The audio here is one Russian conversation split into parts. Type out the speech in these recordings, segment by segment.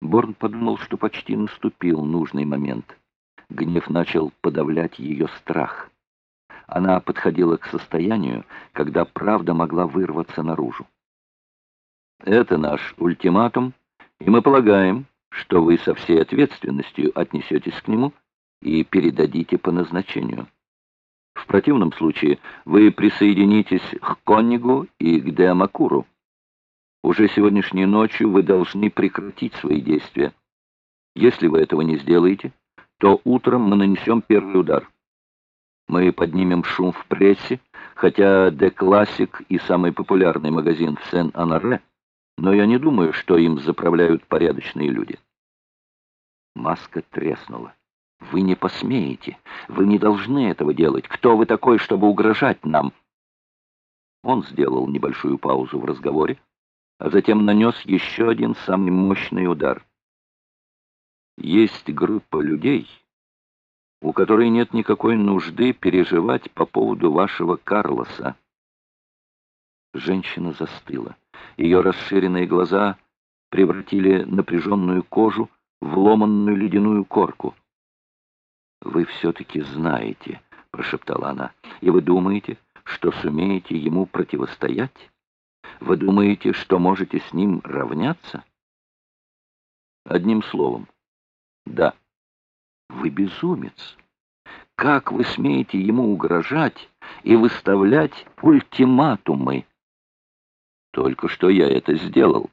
Борн подумал, что почти наступил нужный момент. Гнев начал подавлять ее страх. Она подходила к состоянию, когда правда могла вырваться наружу. «Это наш ультиматум, и мы полагаем, что вы со всей ответственностью отнесетесь к нему и передадите по назначению. В противном случае вы присоединитесь к Коннигу и к Деамакуру. Уже сегодняшней ночью вы должны прекратить свои действия. Если вы этого не сделаете, то утром мы нанесем первый удар. Мы поднимем шум в прессе, хотя «Де Классик» и самый популярный магазин в Сен-Анаре, но я не думаю, что им заправляют порядочные люди. Маска треснула. «Вы не посмеете. Вы не должны этого делать. Кто вы такой, чтобы угрожать нам?» Он сделал небольшую паузу в разговоре, а затем нанес еще один самый мощный удар. Есть группа людей, у которой нет никакой нужды переживать по поводу вашего Карлоса. Женщина застыла. Ее расширенные глаза превратили напряженную кожу в ломанную ледяную корку. «Вы все-таки знаете», — прошептала она, — «и вы думаете, что сумеете ему противостоять?» Вы думаете, что можете с ним равняться? Одним словом, да. Вы безумец. Как вы смеете ему угрожать и выставлять ультиматумы? Только что я это сделал.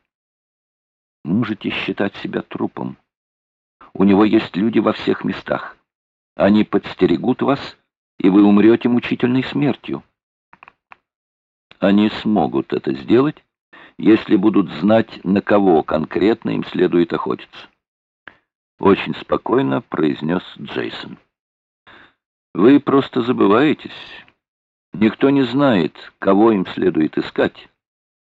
Можете считать себя трупом. У него есть люди во всех местах. Они подстерегут вас, и вы умрете мучительной смертью. Они смогут это сделать, если будут знать, на кого конкретно им следует охотиться. Очень спокойно произнес Джейсон. Вы просто забываетесь. Никто не знает, кого им следует искать.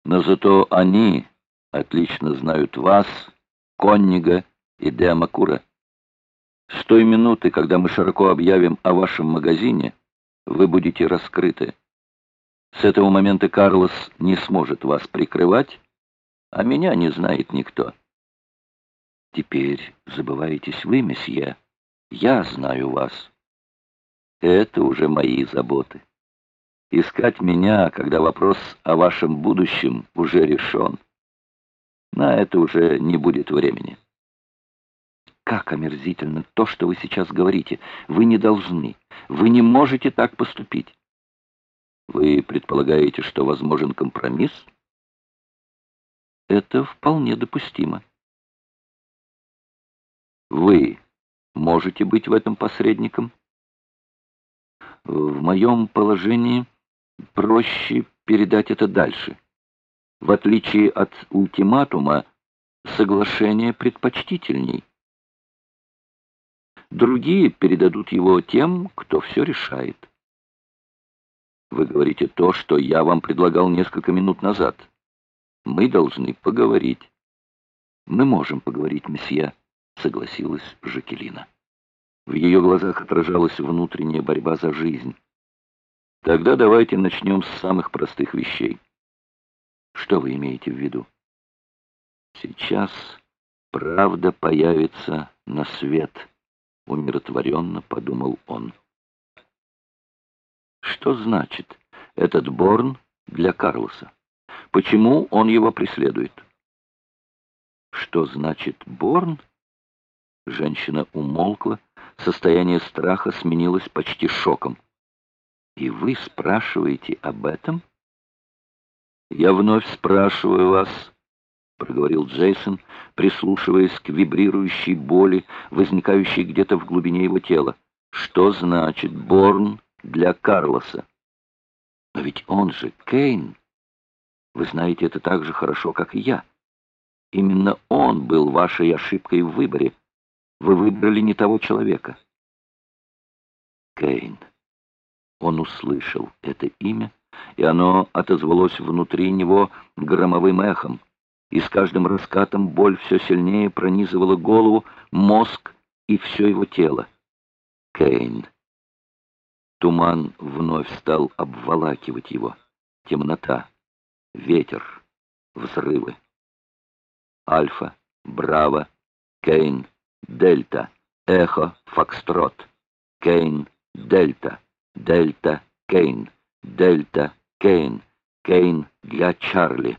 Но зато они отлично знают вас, Коннига и Деамакура. С той минуты, когда мы широко объявим о вашем магазине, вы будете раскрыты. С этого момента Карлос не сможет вас прикрывать, а меня не знает никто. Теперь забываетесь вы, месье. Я знаю вас. Это уже мои заботы. Искать меня, когда вопрос о вашем будущем уже решен. На это уже не будет времени. Как омерзительно то, что вы сейчас говорите. Вы не должны. Вы не можете так поступить. Вы предполагаете, что возможен компромисс? Это вполне допустимо. Вы можете быть в этом посредником? В моем положении проще передать это дальше. В отличие от ультиматума, соглашение предпочтительней. Другие передадут его тем, кто все решает. Вы говорите то, что я вам предлагал несколько минут назад. Мы должны поговорить. Мы можем поговорить, месье, согласилась Жакелина. В ее глазах отражалась внутренняя борьба за жизнь. Тогда давайте начнем с самых простых вещей. Что вы имеете в виду? Сейчас правда появится на свет, умиротворенно подумал он. Что значит этот Борн для Карлоса? Почему он его преследует? Что значит Борн? Женщина умолкла, состояние страха сменилось почти шоком. И вы спрашиваете об этом? Я вновь спрашиваю вас, проговорил Джейсон, прислушиваясь к вибрирующей боли, возникающей где-то в глубине его тела. Что значит Борн для Карлоса. Но ведь он же Кейн. Вы знаете это так же хорошо, как и я. Именно он был вашей ошибкой в выборе. Вы выбрали не того человека. Кейн. Он услышал это имя, и оно отозвалось внутри него громовым эхом. И с каждым раскатом боль все сильнее пронизывала голову, мозг и все его тело. Кейн. Туман вновь стал обволакивать его. Темнота, ветер, взрывы. Альфа, Браво Кейн, Дельта, Эхо, Фокстрот, Кейн, Дельта, Дельта, Кейн, Дельта, Кейн, Кейн для Чарли,